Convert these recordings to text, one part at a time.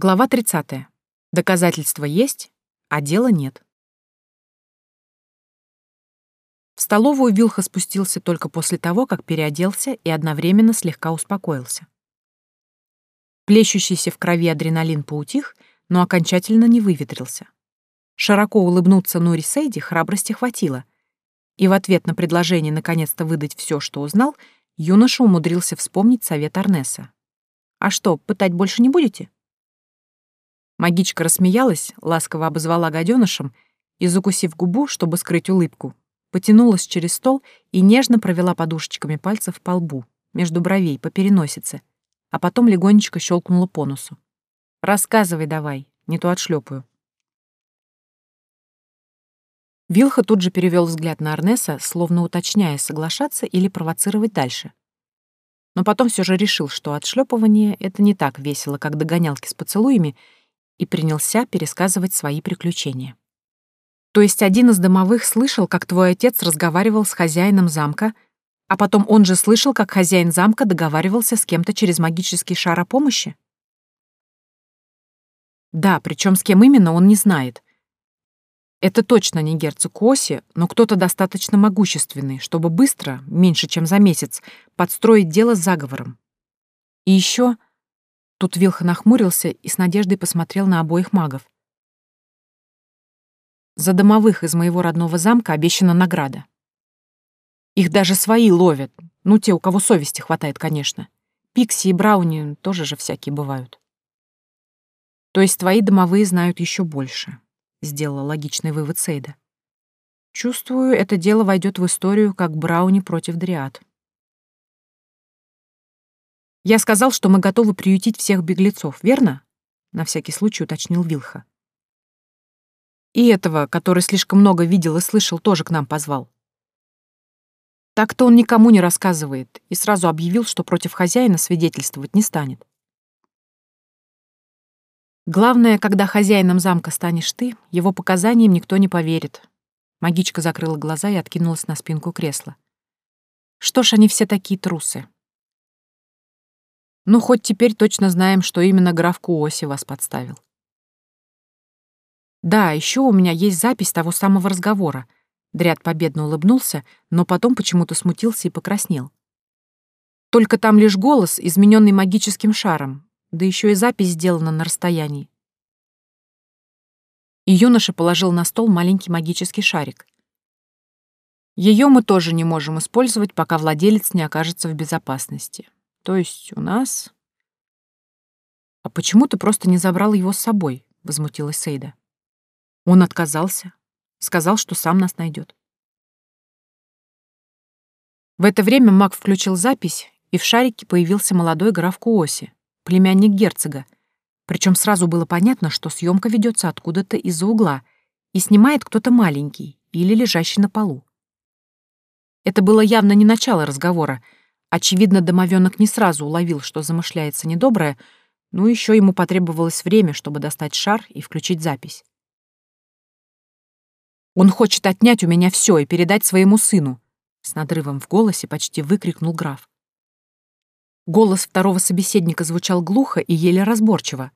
Глава 30. Доказательства есть, а дела нет. В столовую Вилха спустился только после того, как переоделся и одновременно слегка успокоился. Плещущийся в крови адреналин поутих, но окончательно не выветрился. Широко улыбнуться Нури Сейди храбрости хватило, и в ответ на предложение наконец-то выдать все, что узнал, юноша умудрился вспомнить совет Арнеса. «А что, пытать больше не будете?» Магичка рассмеялась, ласково обозвала гаденышем и, закусив губу, чтобы скрыть улыбку, потянулась через стол и нежно провела подушечками пальцев по лбу, между бровей, по переносице, а потом легонечко щелкнула по носу. «Рассказывай давай, не то отшлепаю». Вилха тут же перевел взгляд на Арнеса, словно уточняя, соглашаться или провоцировать дальше. Но потом все же решил, что отшлепывание — это не так весело, как догонялки с поцелуями — и принялся пересказывать свои приключения. То есть один из домовых слышал, как твой отец разговаривал с хозяином замка, а потом он же слышал, как хозяин замка договаривался с кем-то через магический шар о помощи? Да, причем с кем именно, он не знает. Это точно не герцог Оси, но кто-то достаточно могущественный, чтобы быстро, меньше чем за месяц, подстроить дело с заговором. И еще Тут Вилха нахмурился и с надеждой посмотрел на обоих магов. За домовых из моего родного замка обещана награда. Их даже свои ловят, ну, те, у кого совести хватает, конечно. Пикси и Брауни тоже же всякие бывают. То есть твои домовые знают еще больше, сделала логичный вывод Сейда. Чувствую, это дело войдет в историю как Брауни против Дриад. Я сказал, что мы готовы приютить всех беглецов, верно? На всякий случай уточнил Вилха. И этого, который слишком много видел и слышал, тоже к нам позвал. Так-то он никому не рассказывает и сразу объявил, что против хозяина свидетельствовать не станет. Главное, когда хозяином замка станешь ты, его показаниям никто не поверит. Магичка закрыла глаза и откинулась на спинку кресла. Что ж они все такие трусы? Ну, хоть теперь точно знаем, что именно граф Куоси вас подставил. Да, еще у меня есть запись того самого разговора. Дряд победно улыбнулся, но потом почему-то смутился и покраснел. Только там лишь голос, измененный магическим шаром, да еще и запись сделана на расстоянии. И юноша положил на стол маленький магический шарик. Ее мы тоже не можем использовать, пока владелец не окажется в безопасности. То есть у нас... А почему ты просто не забрал его с собой? Возмутилась Сейда. Он отказался. Сказал, что сам нас найдет. В это время маг включил запись, и в шарике появился молодой граф Куоси, племянник герцога. Причем сразу было понятно, что съемка ведется откуда-то из-за угла, и снимает кто-то маленький или лежащий на полу. Это было явно не начало разговора, Очевидно, домовенок не сразу уловил, что замышляется недоброе, но еще ему потребовалось время, чтобы достать шар и включить запись. «Он хочет отнять у меня все и передать своему сыну», — с надрывом в голосе почти выкрикнул граф. Голос второго собеседника звучал глухо и еле разборчиво.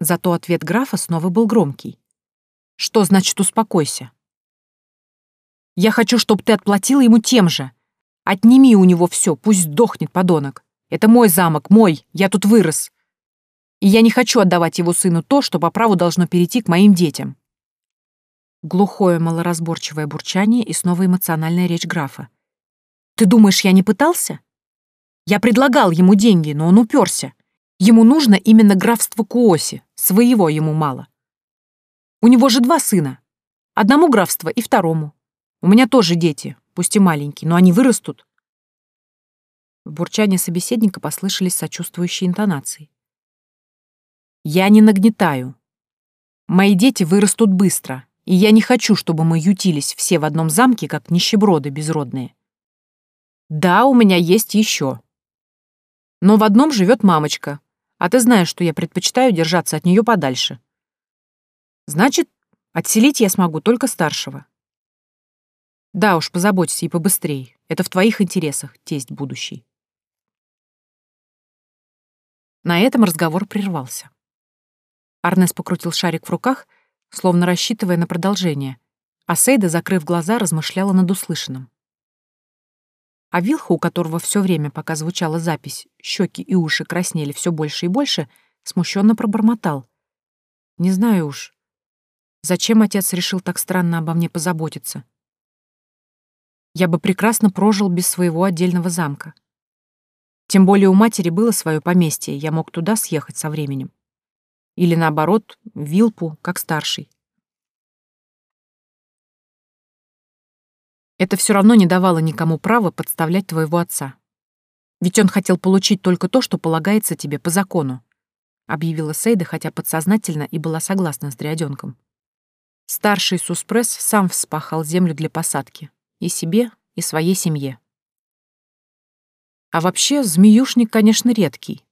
Зато ответ графа снова был громкий. «Что значит успокойся?» «Я хочу, чтобы ты отплатила ему тем же», Отними у него все, пусть сдохнет подонок. Это мой замок, мой, я тут вырос. И я не хочу отдавать его сыну то, что по праву должно перейти к моим детям. Глухое малоразборчивое бурчание и снова эмоциональная речь графа. Ты думаешь, я не пытался? Я предлагал ему деньги, но он уперся. Ему нужно именно графство Куоси, своего ему мало. У него же два сына. Одному графство и второму. У меня тоже дети, пусть и маленькие, но они вырастут. В бурчании собеседника послышались сочувствующие интонации. «Я не нагнетаю. Мои дети вырастут быстро, и я не хочу, чтобы мы ютились все в одном замке, как нищеброды безродные. Да, у меня есть еще. Но в одном живет мамочка, а ты знаешь, что я предпочитаю держаться от нее подальше. Значит, отселить я смогу только старшего. Да уж, позаботься и побыстрей. Это в твоих интересах, тесть будущий. На этом разговор прервался. Арнес покрутил шарик в руках, словно рассчитывая на продолжение, а Сейда, закрыв глаза, размышляла над услышанным. А Вилха, у которого все время, пока звучала запись, щеки и уши краснели все больше и больше, смущенно пробормотал. «Не знаю уж, зачем отец решил так странно обо мне позаботиться? Я бы прекрасно прожил без своего отдельного замка. Тем более у матери было свое поместье, я мог туда съехать со временем. Или наоборот, Вилпу, как старший. Это все равно не давало никому права подставлять твоего отца. Ведь он хотел получить только то, что полагается тебе по закону, объявила Сейда, хотя подсознательно и была согласна с дряденком. Старший Суспресс сам вспахал землю для посадки. И себе, и своей семье. А вообще, змеюшник, конечно, редкий.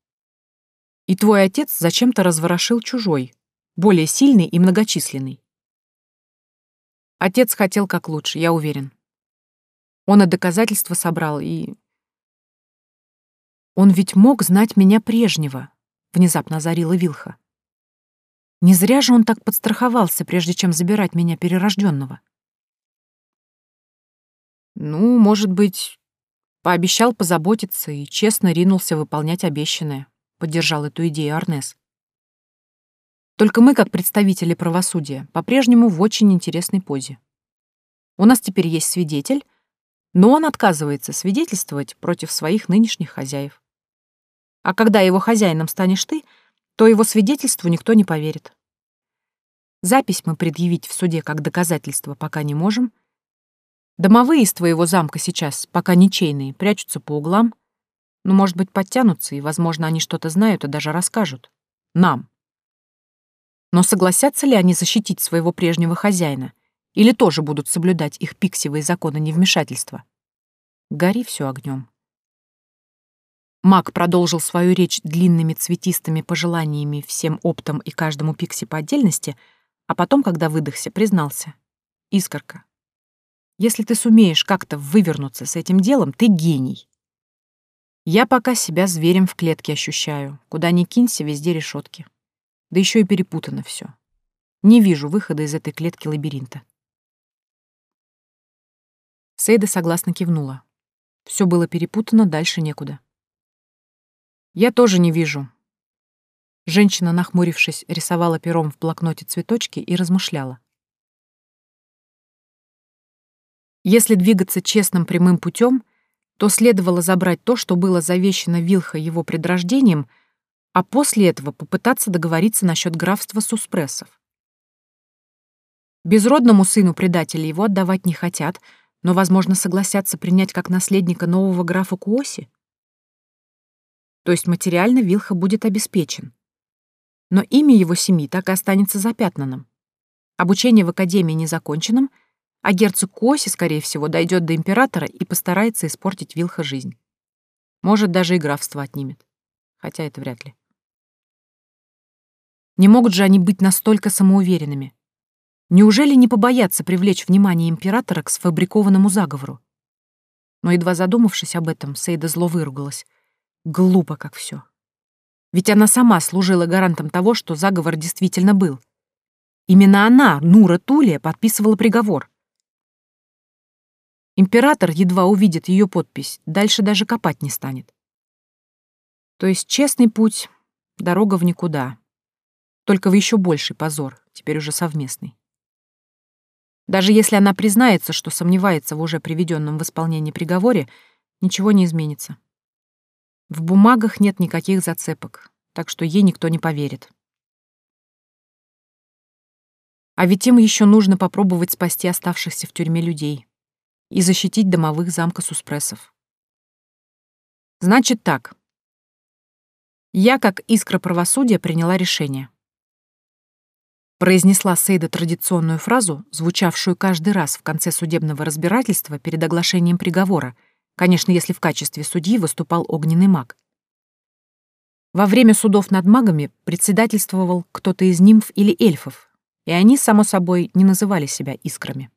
И твой отец зачем-то разворошил чужой, более сильный и многочисленный. Отец хотел как лучше, я уверен. Он и доказательства собрал, и... Он ведь мог знать меня прежнего, внезапно озарила Вилха. Не зря же он так подстраховался, прежде чем забирать меня перерожденного. Ну, может быть, пообещал позаботиться и честно ринулся выполнять обещанное поддержал эту идею Арнес. Только мы, как представители правосудия, по-прежнему в очень интересной позе. У нас теперь есть свидетель, но он отказывается свидетельствовать против своих нынешних хозяев. А когда его хозяином станешь ты, то его свидетельству никто не поверит. Запись мы предъявить в суде как доказательство пока не можем. Домовые из твоего замка сейчас, пока ничейные, прячутся по углам, ну, может быть, подтянутся, и, возможно, они что-то знают и даже расскажут. Нам. Но согласятся ли они защитить своего прежнего хозяина? Или тоже будут соблюдать их пиксевые законы невмешательства? Гори все огнем. Маг продолжил свою речь длинными цветистыми пожеланиями всем оптом и каждому пикси по отдельности, а потом, когда выдохся, признался. «Искорка, если ты сумеешь как-то вывернуться с этим делом, ты гений. Я пока себя зверем в клетке ощущаю. Куда ни кинься, везде решетки. Да еще и перепутано все. Не вижу выхода из этой клетки лабиринта. Сейда согласно кивнула. Все было перепутано, дальше некуда. Я тоже не вижу. Женщина, нахмурившись, рисовала пером в блокноте цветочки и размышляла. Если двигаться честным прямым путем, то следовало забрать то, что было завещено Вилха его предрождением, а после этого попытаться договориться насчет графства Суспрессов. Безродному сыну предателя его отдавать не хотят, но, возможно, согласятся принять как наследника нового графа Куоси. То есть материально Вилха будет обеспечен. Но имя его семьи так и останется запятнанным. Обучение в академии незаконченным — а герцог Коси, скорее всего, дойдет до императора и постарается испортить Вилха жизнь. Может, даже и графство отнимет. Хотя это вряд ли. Не могут же они быть настолько самоуверенными. Неужели не побояться привлечь внимание императора к сфабрикованному заговору? Но едва задумавшись об этом, Сейда зло выругалась. Глупо как все. Ведь она сама служила гарантом того, что заговор действительно был. Именно она, Нура Тулия, подписывала приговор. Император едва увидит ее подпись, дальше даже копать не станет. То есть честный путь — дорога в никуда. Только в еще больший позор, теперь уже совместный. Даже если она признается, что сомневается в уже приведенном в исполнение приговоре, ничего не изменится. В бумагах нет никаких зацепок, так что ей никто не поверит. А ведь им еще нужно попробовать спасти оставшихся в тюрьме людей и защитить домовых замка Суспрессов. Значит так. Я, как искра правосудия, приняла решение. Произнесла Сейда традиционную фразу, звучавшую каждый раз в конце судебного разбирательства перед оглашением приговора, конечно, если в качестве судьи выступал огненный маг. Во время судов над магами председательствовал кто-то из нимф или эльфов, и они, само собой, не называли себя искрами.